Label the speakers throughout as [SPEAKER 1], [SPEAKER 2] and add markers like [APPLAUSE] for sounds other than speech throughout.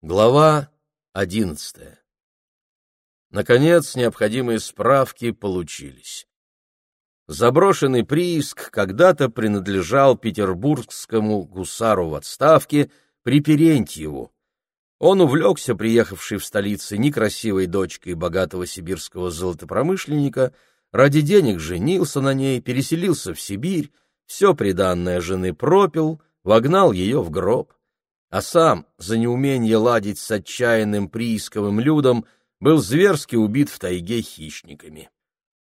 [SPEAKER 1] Глава одиннадцатая. Наконец, необходимые справки получились. Заброшенный прииск когда-то принадлежал петербургскому гусару в отставке Приперентьеву. Он увлекся приехавшей в столице некрасивой дочкой богатого сибирского золотопромышленника, ради денег женился на ней, переселился в Сибирь, все приданное жены пропил, вогнал ее в гроб. А сам, за неумение ладить с отчаянным приисковым людом, был зверски убит в тайге хищниками.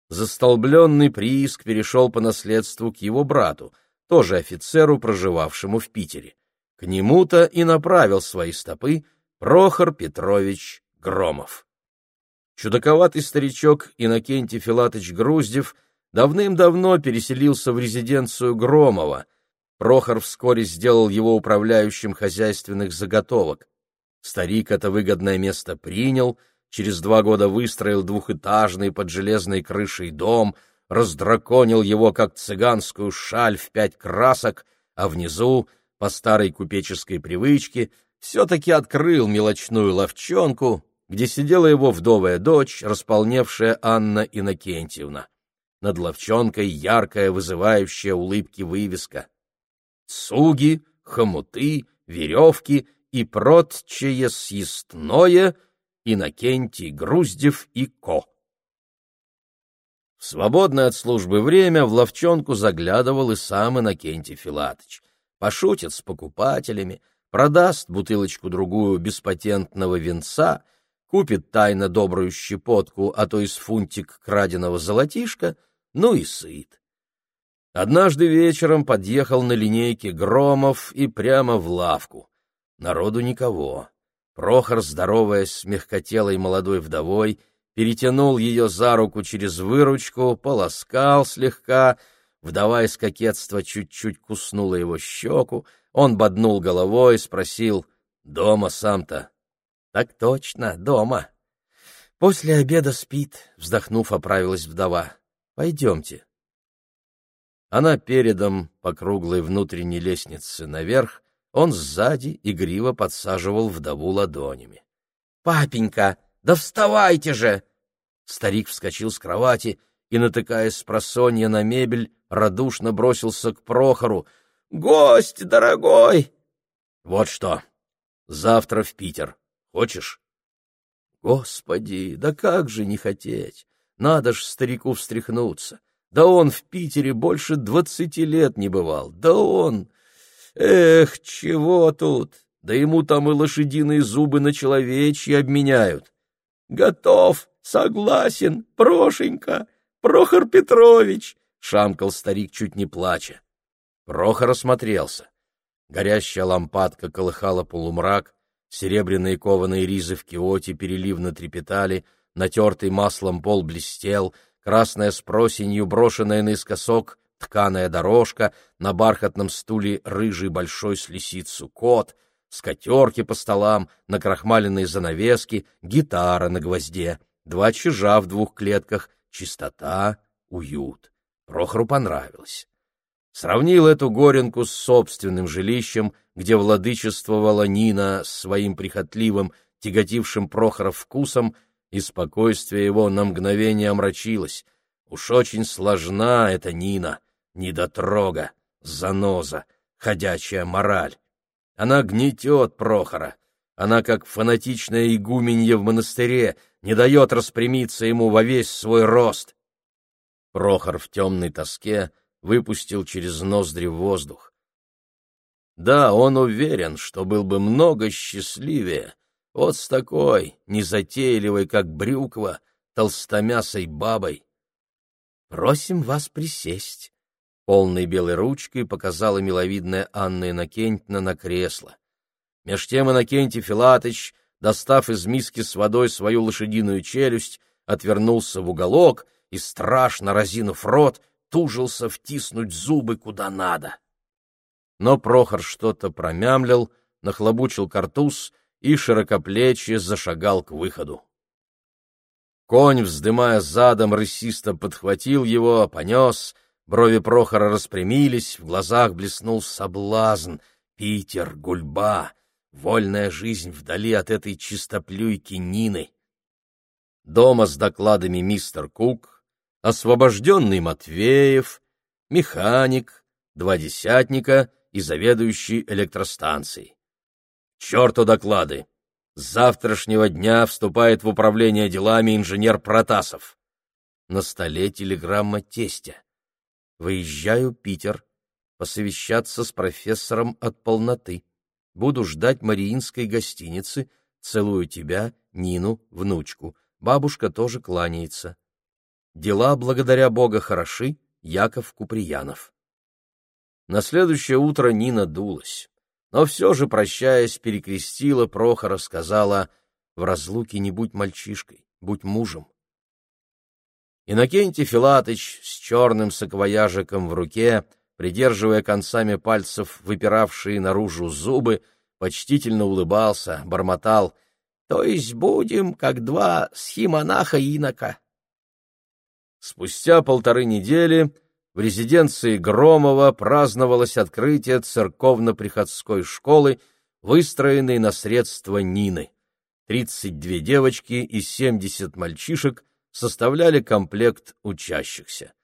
[SPEAKER 1] Застолбленный прииск перешел по наследству к его брату, тоже офицеру, проживавшему в Питере. К нему-то и направил свои стопы Прохор Петрович Громов. Чудаковатый старичок Иннокентий Филатович Груздев давным-давно переселился в резиденцию Громова. Прохор вскоре сделал его управляющим хозяйственных заготовок. Старик это выгодное место принял — через два года выстроил двухэтажный под железной крышей дом, раздраконил его, как цыганскую шаль в пять красок, а внизу, по старой купеческой привычке, все-таки открыл мелочную ловчонку, где сидела его вдовая дочь, располневшая Анна Иннокентьевна. Над ловчонкой яркая, вызывающая улыбки вывеска. Цуги, хомуты, веревки и прочее съестное — Иннокентий Груздев и Ко. В свободное от службы время в ловчонку заглядывал и сам Иннокентий Филатыч. Пошутит с покупателями, продаст бутылочку-другую беспатентного венца, купит тайно добрую щепотку, а то и с фунтик краденого золотишка, ну и сыт. Однажды вечером подъехал на линейке Громов и прямо в лавку. Народу никого. Прохор, здороваясь с мягкотелой молодой вдовой, перетянул ее за руку через выручку, полоскал слегка, вдова из кокетства чуть-чуть куснула его щеку, он боднул головой, спросил, «Дома сам-то?» «Так точно, дома». «После обеда спит», — вздохнув, оправилась вдова. «Пойдемте». Она передом по круглой внутренней лестнице наверх, он сзади игриво подсаживал вдову ладонями. — Папенька, да вставайте же! Старик вскочил с кровати и, натыкаясь с просонья на мебель, радушно бросился к Прохору. — Гость дорогой! — Вот что, завтра в Питер. Хочешь? — Господи, да как же не хотеть! Надо ж старику встряхнуться! Да он в Питере больше двадцати лет не бывал! Да он... Эх, чего тут? Да ему там и лошадиные зубы на человечьи обменяют. Готов, согласен, Прошенька, Прохор Петрович, шамкал старик, чуть не плача. Прохор осмотрелся. Горящая лампадка колыхала полумрак, серебряные кованые ризы в киоте переливно трепетали, натертый маслом пол блестел, красная с просенью, брошенная наискосок, тканая дорожка, на бархатном стуле рыжий большой с лисицу кот, скатерки по столам, накрахмаленные занавески, гитара на гвозде, два чижа в двух клетках, чистота, уют. Прохору понравилось. Сравнил эту горенку с собственным жилищем, где владычествовала Нина своим прихотливым, тяготившим Прохоров вкусом, и спокойствие его на мгновение омрачилось. Уж очень сложна эта Нина — недотрога, заноза, ходячая мораль. Она гнетет Прохора. Она, как фанатичная игуменья в монастыре, не дает распрямиться ему во весь свой рост. Прохор в темной тоске выпустил через ноздри воздух. Да, он уверен, что был бы много счастливее вот с такой, незатейливой, как брюква, толстомясой бабой. «Просим вас присесть», Полной белой ручкой показала миловидная Анна Иннокентьевна на кресло. Меж тем Иннокентий Филатыч, достав из миски с водой свою лошадиную челюсть, отвернулся в уголок и, страшно разинув рот, тужился втиснуть зубы куда надо. Но Прохор что-то промямлил, нахлобучил картуз и широкоплечье зашагал к выходу. Конь, вздымая задом, рысисто подхватил его, понес — Брови Прохора распрямились, в глазах блеснул соблазн. Питер, гульба. вольная жизнь вдали от этой чистоплюйки Нины. Дома с докладами мистер Кук, освобожденный Матвеев, механик, два десятника и заведующий электростанцией. Черту доклады! С завтрашнего дня вступает в управление делами инженер Протасов. На столе телеграмма тестя. Выезжаю Питер, посовещаться с профессором от полноты. Буду ждать Мариинской гостиницы. Целую тебя, Нину, внучку. Бабушка тоже кланяется. Дела, благодаря Бога, хороши. Яков Куприянов. На следующее утро Нина дулась но все же, прощаясь, перекрестила Прохора, сказала «В разлуке не будь мальчишкой, будь мужем». Иннокентий Филатыч с черным саквояжиком в руке, придерживая концами пальцев выпиравшие наружу зубы, почтительно улыбался, бормотал «То есть будем, как два схимонаха-инока». Спустя полторы недели в резиденции Громова праздновалось открытие церковно-приходской школы, выстроенной на средства Нины. 32 девочки и 70 мальчишек составляли комплект учащихся.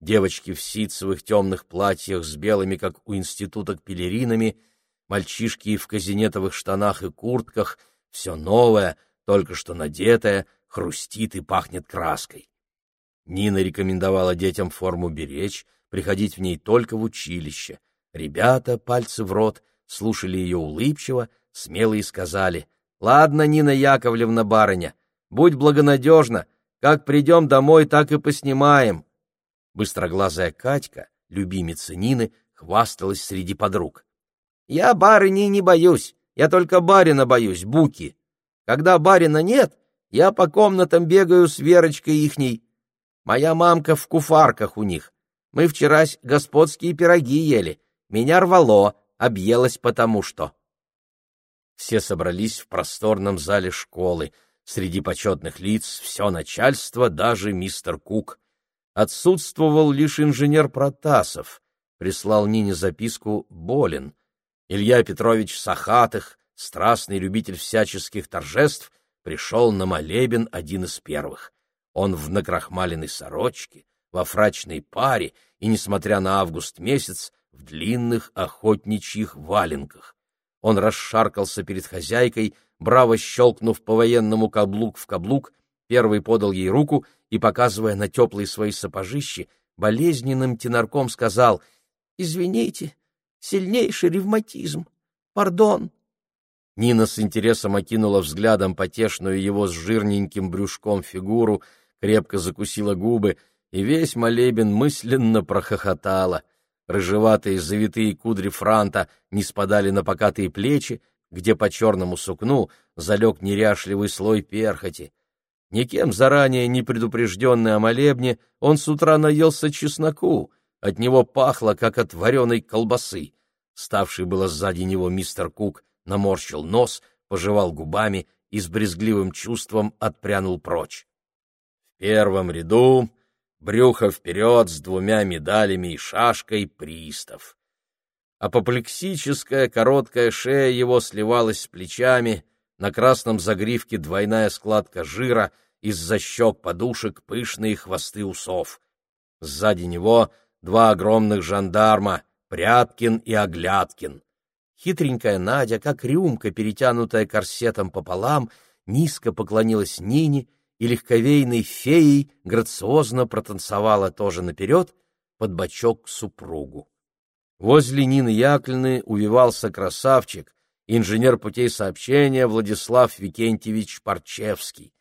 [SPEAKER 1] Девочки в ситцевых темных платьях с белыми, как у институток, пелеринами, мальчишки в казинетовых штанах и куртках, все новое, только что надетое, хрустит и пахнет краской. Нина рекомендовала детям форму беречь, приходить в ней только в училище. Ребята, пальцы в рот, слушали ее улыбчиво, смело и сказали, «Ладно, Нина Яковлевна, барыня, будь благонадежна, как придем домой, так и поснимаем». Быстроглазая Катька, любимица Нины, хвасталась среди подруг. «Я барыни не боюсь, я только барина боюсь, буки. Когда барина нет, я по комнатам бегаю с Верочкой ихней, Моя мамка в куфарках у них. Мы вчерась господские пироги ели. Меня рвало, объелась потому что. Все собрались в просторном зале школы. Среди почетных лиц все начальство, даже мистер Кук. Отсутствовал лишь инженер Протасов. Прислал Нине записку «Болен». Илья Петрович Сахатых, страстный любитель всяческих торжеств, пришел на молебен один из первых. Он в накрахмаленной сорочке, во фрачной паре и, несмотря на август месяц, в длинных охотничьих валенках. Он расшаркался перед хозяйкой, браво щелкнув по-военному каблук в каблук, первый подал ей руку и, показывая на теплые свои сапожищи, болезненным тенарком сказал «Извините, сильнейший ревматизм, пардон». Нина с интересом окинула взглядом потешную его с жирненьким брюшком фигуру, крепко закусила губы и весь молебен мысленно прохохотала. Рыжеватые завитые кудри франта не спадали на покатые плечи, где по черному сукну залег неряшливый слой перхоти. Никем заранее не предупрежденный о молебне, он с утра наелся чесноку, от него пахло, как от вареной колбасы. Ставший было сзади него мистер Кук наморщил нос, пожевал губами и с брезгливым чувством отпрянул прочь первом ряду, брюхо вперед с двумя медалями и шашкой пристав. Апоплексическая короткая шея его сливалась с плечами, на красном загривке двойная складка жира, из-за щек подушек пышные хвосты усов. Сзади него два огромных жандарма, Пряткин и Оглядкин. Хитренькая Надя, как рюмка, перетянутая корсетом пополам, низко поклонилась Нине и легковейной феей грациозно протанцевала тоже наперед под бочок к супругу. Возле Нины Яковлевны увивался красавчик, инженер путей сообщения Владислав Викентьевич Парчевский.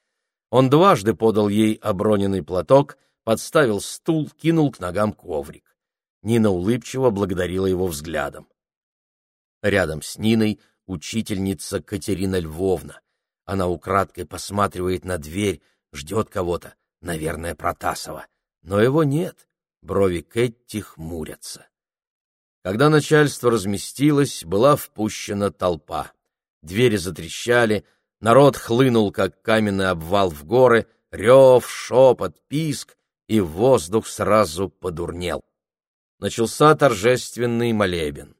[SPEAKER 1] Он дважды подал ей оброненный платок, подставил стул, кинул к ногам коврик. Нина улыбчиво благодарила его взглядом. Рядом с Ниной учительница Катерина Львовна. Она украдкой посматривает на дверь, ждет кого-то, наверное, Протасова. Но его нет, брови Кэтти хмурятся. Когда начальство разместилось, была впущена толпа. Двери затрещали, народ хлынул, как каменный обвал в горы, рев, шепот, писк, и воздух сразу подурнел. Начался торжественный молебен.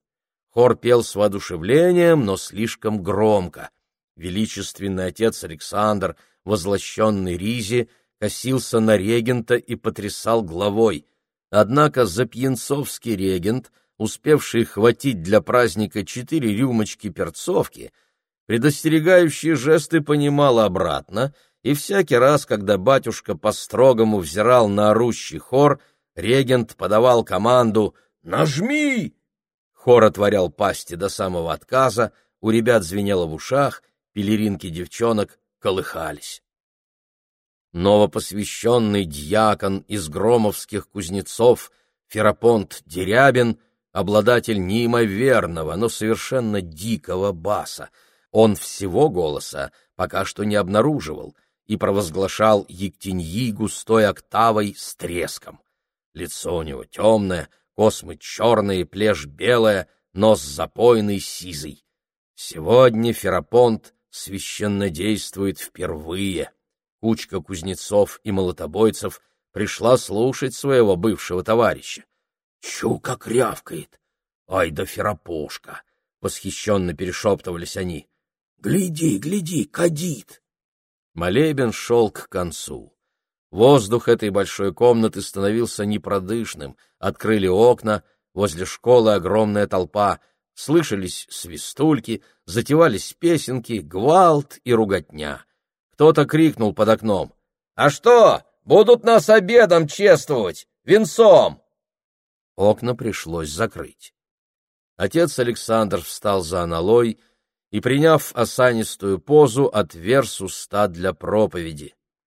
[SPEAKER 1] Хор пел с воодушевлением, но слишком громко. Величественный отец Александр, возлощенный Ризе, косился на регента и потрясал головой. Однако запьянцовский регент, успевший хватить для праздника четыре рюмочки перцовки, предостерегающие жесты понимал обратно, и всякий раз, когда батюшка по-строгому взирал на орущий хор, регент подавал команду «Нажми!». Хор отворял пасти до самого отказа, у ребят звенело в ушах, пелеринки девчонок колыхались. Новопосвященный дьякон из громовских кузнецов Ферапонт Дерябин, обладатель неимоверного, но совершенно дикого баса, он всего голоса пока что не обнаруживал и провозглашал Ектеньи густой октавой с треском. Лицо у него темное, космы черные, плешь белая, нос запойный, сизый. Сегодня Ферапонт священно действует впервые. Кучка кузнецов и молотобойцев пришла слушать своего бывшего товарища. «Чу, как рявкает! Ай да Ферапошка!» — восхищенно перешептывались они. «Гляди, гляди, кадит!» Молебен шел к концу. Воздух этой большой комнаты становился непродышным, открыли окна, возле школы огромная толпа, слышались свистульки, затевались песенки, гвалт и руготня. Кто-то крикнул под окном. «А что, будут нас обедом чествовать, венцом!» Окна пришлось закрыть. Отец Александр встал за аналой и, приняв осанистую позу, отверз уста для проповеди.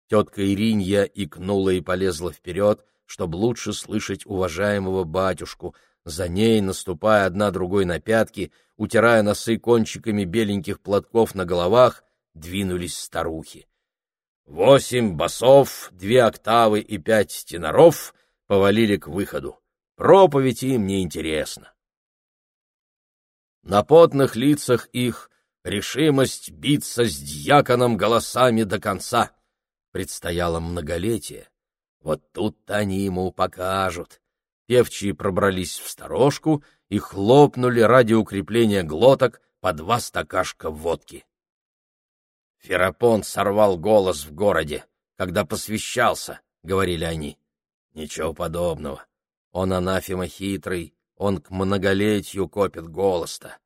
[SPEAKER 1] Тетка Иринья икнула и полезла вперед, чтобы лучше слышать уважаемого батюшку. За ней, наступая одна другой на пятки, утирая носы кончиками беленьких платков на головах, двинулись старухи. Восемь басов, две октавы и пять теноров повалили к выходу. Проповедь им неинтересна. На потных лицах их решимость биться с дьяконом голосами до конца — Предстояло многолетие. Вот тут-то они ему покажут. Певчие пробрались в сторожку и хлопнули ради укрепления глоток по два стакашка водки. Ферапон сорвал голос в городе, когда посвящался, — говорили они. Ничего подобного. Он анафема хитрый, он к многолетию копит голос-то.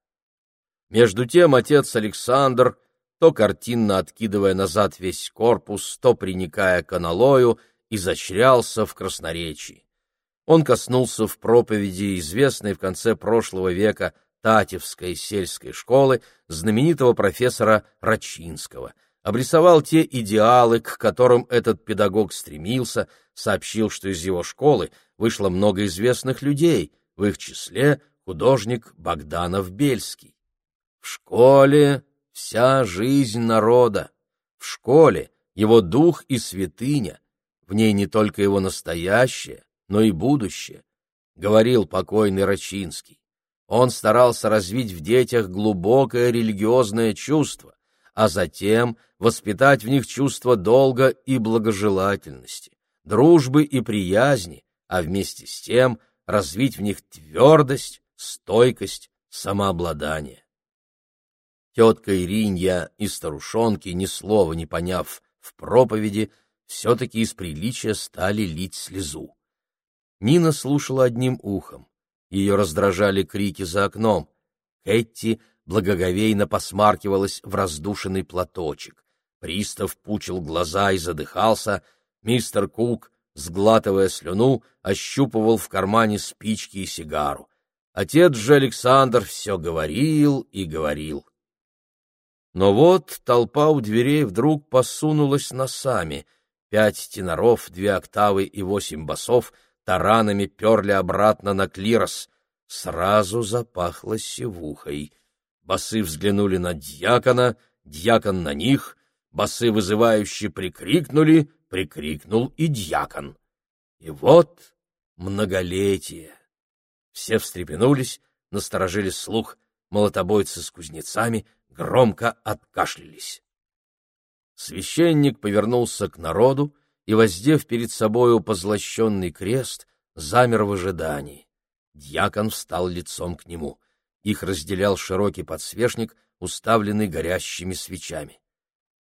[SPEAKER 1] Между тем отец Александр то картинно откидывая назад весь корпус, то приникая к аналою, изощрялся в красноречии. Он коснулся в проповеди известной в конце прошлого века Татевской сельской школы знаменитого профессора Рачинского, обрисовал те идеалы, к которым этот педагог стремился, сообщил, что из его школы вышло много известных людей, в их числе художник Богданов-Бельский. В школе вся жизнь народа. В школе его дух и святыня, в ней не только его настоящее, но и будущее, говорил покойный Рачинский. Он старался развить в детях глубокое религиозное чувство, а затем воспитать в них чувство долга и благожелательности, дружбы и приязни, а вместе с тем развить в них твердость, стойкость, самообладание. Тетка Иринья и старушонки, ни слова не поняв в проповеди, все-таки из приличия стали лить слезу. Нина слушала одним ухом. Ее раздражали крики за окном. Кэтти благоговейно посмаркивалась в раздушенный платочек. Пристав пучил глаза и задыхался. Мистер Кук, сглатывая слюну, ощупывал в кармане спички и сигару. Отец же Александр все говорил и говорил. Но вот толпа у дверей вдруг посунулась носами. Пять теноров, две октавы и восемь басов таранами перли обратно на клирос. Сразу запахло севухой. Басы взглянули на дьякона, дьякон на них, басы вызывающе прикрикнули, прикрикнул и дьякон. И вот многолетие. Все встрепенулись, насторожили слух, молотобойцы с кузнецами, громко откашлялись. Священник повернулся к народу и, воздев перед собою позлощенный крест, замер в ожидании. Дьякон встал лицом к нему. Их разделял широкий подсвечник, уставленный горящими свечами.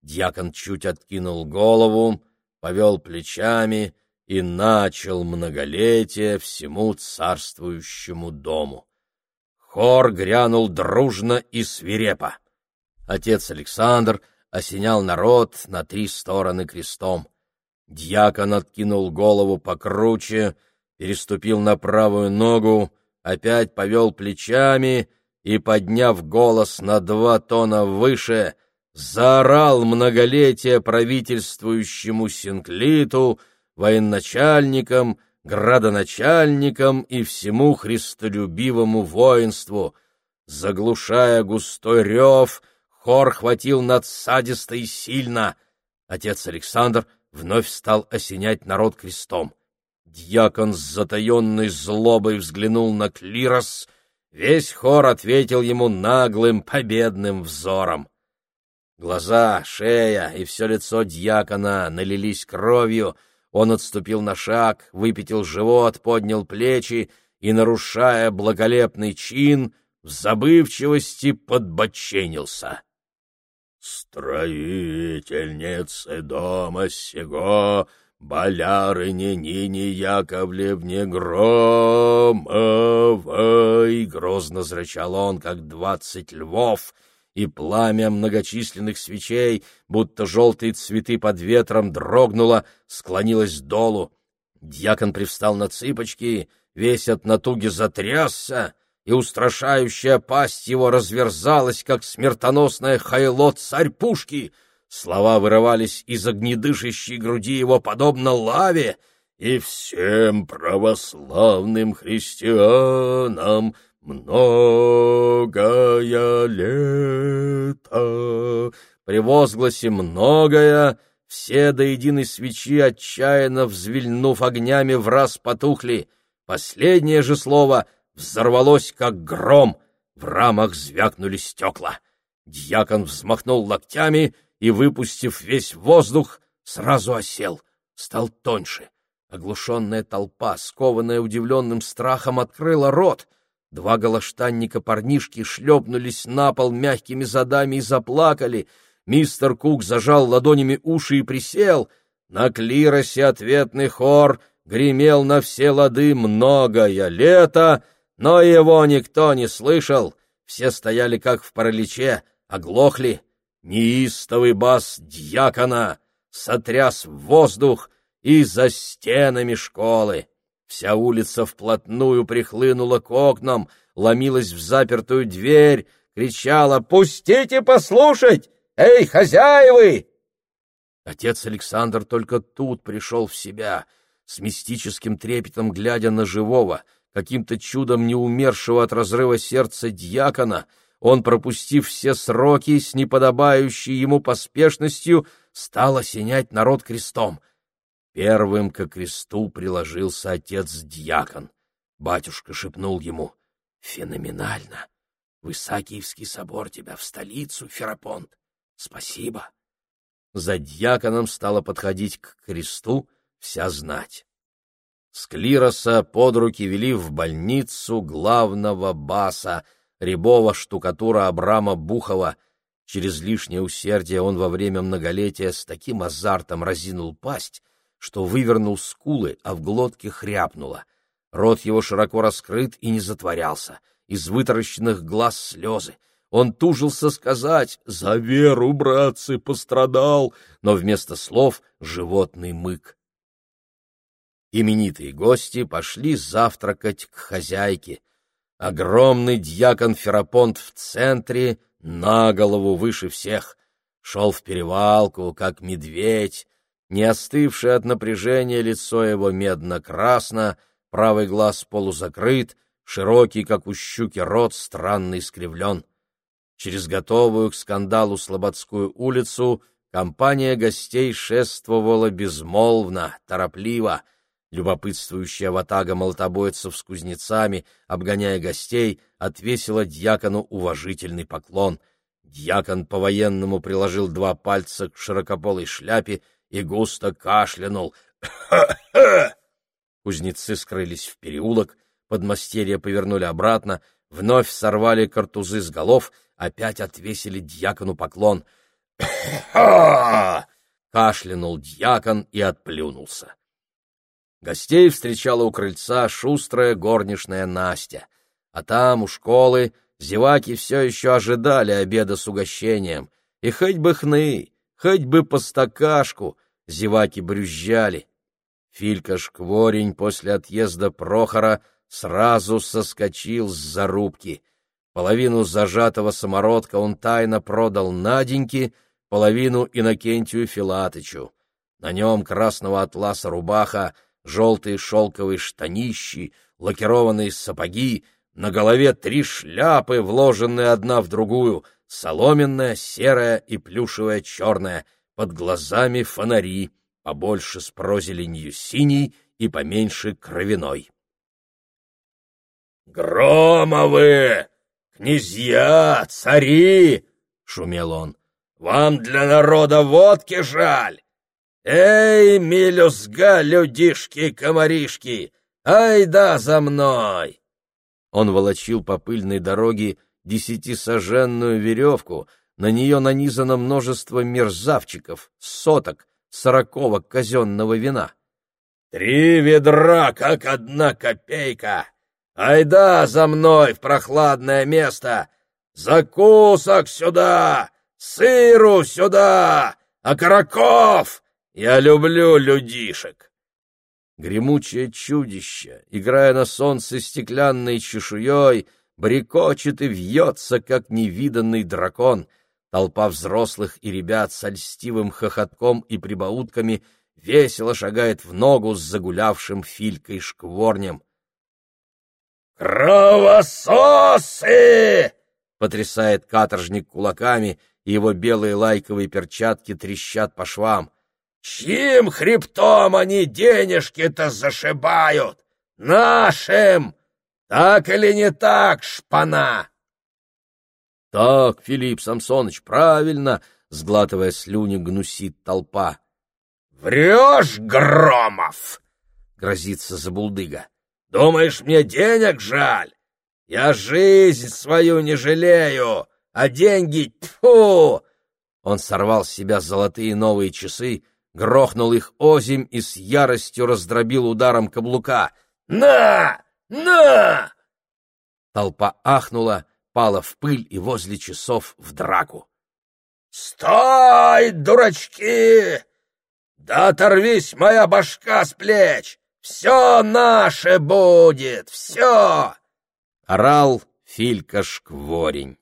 [SPEAKER 1] Дьякон чуть откинул голову, повел плечами и начал многолетие всему царствующему дому. Хор грянул дружно и свирепо. Отец Александр осенял народ на три стороны крестом. Дьякон откинул голову покруче, переступил на правую ногу, опять повел плечами и, подняв голос на два тона выше, заорал многолетие правительствующему Синклиту, военачальникам, градоначальникам и всему христолюбивому воинству. Заглушая густой рев, хор хватил надсадисто и сильно. Отец Александр вновь стал осенять народ крестом. Дьякон с затаенной злобой взглянул на клирос, весь хор ответил ему наглым победным взором. Глаза, шея и все лицо дьякона налились кровью, он отступил на шаг, выпятил живот, поднял плечи и, нарушая благолепный чин, в забывчивости подбоченился. «Строительницы дома сего!» болярыне Нине Яковлевне Громовой!» Грозно зрачал он, как двадцать львов, и пламя многочисленных свечей, будто желтые цветы под ветром, дрогнуло, склонилось долу. Дьякон привстал на цыпочки, весь от натуги затрясся, и устрашающая пасть его разверзалась, как смертоносное хайло царь пушки — Слова вырывались из огнедышащей груди его подобно лаве, и всем православным христианам многое лето. При возгласе «многое» все до единой свечи, отчаянно взвильнув огнями, в раз потухли. Последнее же слово взорвалось, как гром. В рамах звякнули стекла. Дьякон взмахнул локтями и, выпустив весь воздух, сразу осел, стал тоньше. Оглушенная толпа, скованная удивленным страхом, открыла рот. Два голоштанника парнишки шлепнулись на пол мягкими задами и заплакали. Мистер Кук зажал ладонями уши и присел. На клиросе ответный хор гремел на все лады многое лето, но его никто не слышал. Все стояли как в параличе, оглохли. Неистовый бас дьякона сотряс воздух и за стенами школы. Вся улица вплотную прихлынула к окнам, ломилась в запертую дверь, кричала «Пустите послушать! Эй, хозяевы!» Отец Александр только тут пришел в себя, с мистическим трепетом глядя на живого, каким-то чудом не умершего от разрыва сердца дьякона — он, пропустив все сроки с неподобающей ему поспешностью, стал осенять народ крестом. Первым к кресту приложился отец-дьякон. Батюшка шепнул ему, «Феноменально! В Исаакиевский собор тебя в столицу, Ферапонт! Спасибо!» За дьяконом стала подходить к кресту вся знать. С клироса под руки вели в больницу главного баса, рябого штукатура Абрама Бухова. Через лишнее усердие он во время многолетия с таким азартом разинул пасть, что вывернул скулы, а в глотке хряпнуло. Рот его широко раскрыт и не затворялся, из вытаращенных глаз слезы. Он тужился сказать «За веру, братцы, пострадал», но вместо слов — животный мык. Именитые гости пошли завтракать к хозяйке — Огромный дьякон Ферапонт в центре, на голову выше всех, шел в перевалку, как медведь, не остывшее от напряжения лицо его медно-красно, правый глаз полузакрыт, широкий, как у щуки, рот странно искривлен. Через готовую к скандалу Слободскую улицу компания гостей шествовала безмолвно, торопливо — Любопытствующая ватага молотобойцев с кузнецами, обгоняя гостей, отвесила дьякону уважительный поклон. Дьякон по-военному приложил два пальца к широкополой шляпе и густо кашлянул. [COUGHS] Кузнецы скрылись в переулок, подмастерья повернули обратно, вновь сорвали картузы с голов, опять отвесили дьякону поклон. [COUGHS] кашлянул дьякон и отплюнулся. Гостей встречала у крыльца шустрая горничная Настя, а там, у школы, зеваки все еще ожидали обеда с угощением, и хоть бы хны, хоть бы по стакашку, зеваки брюзжали. Филька Шкворень после отъезда Прохора сразу соскочил с зарубки. Половину зажатого самородка он тайно продал Наденьке, половину Иннокентию Филатычу. На нем красного атласа рубаха, желтые шелковые штанищи, лакированные сапоги, на голове три шляпы, вложенные одна в другую, соломенная, серая и плюшевая черная, под глазами фонари, побольше с прозеленью синий и поменьше кровяной. «Громовы! Князья! Цари!» — шумел он. «Вам для народа водки жаль! Эй, милюзга, людишки-комаришки! Ай да за мной!» Он волочил по пыльной дороге десятисоженную веревку, на нее нанизано множество мерзавчиков, соток, сороковок казенного вина. «Три ведра, как одна копейка! Айда за мной в прохладное место! Закусок сюда! Сыру сюда! Окороков! Я люблю людишек!» Гремучее чудище, играя на солнце стеклянной чешуей, брекочет и вьется, как невиданный дракон. Толпа взрослых и ребят с льстивым хохотком и прибаутками весело шагает в ногу с загулявшим филькой шкворнем. «Кровососы!» — потрясает каторжник кулаками, и его белые лайковые перчатки трещат по швам. Чьим хребтом они денежки-то зашибают? Нашим! Так или не так, шпана? Так, Филипп Самсоныч, правильно, сглатывая слюни, гнусит толпа. Врешь, Громов! Грозится забулдыга. Думаешь, мне денег жаль? Я жизнь свою не жалею, а деньги — тьфу! Он сорвал с себя золотые новые часы, грохнул их озимь и с яростью раздробил ударом каблука. «На! На!» Толпа ахнула, пала в пыль и возле часов в драку. «Стой, дурачки! Да оторвись моя башка с плеч! Все наше будет, все!» Орал Филька Шкворень.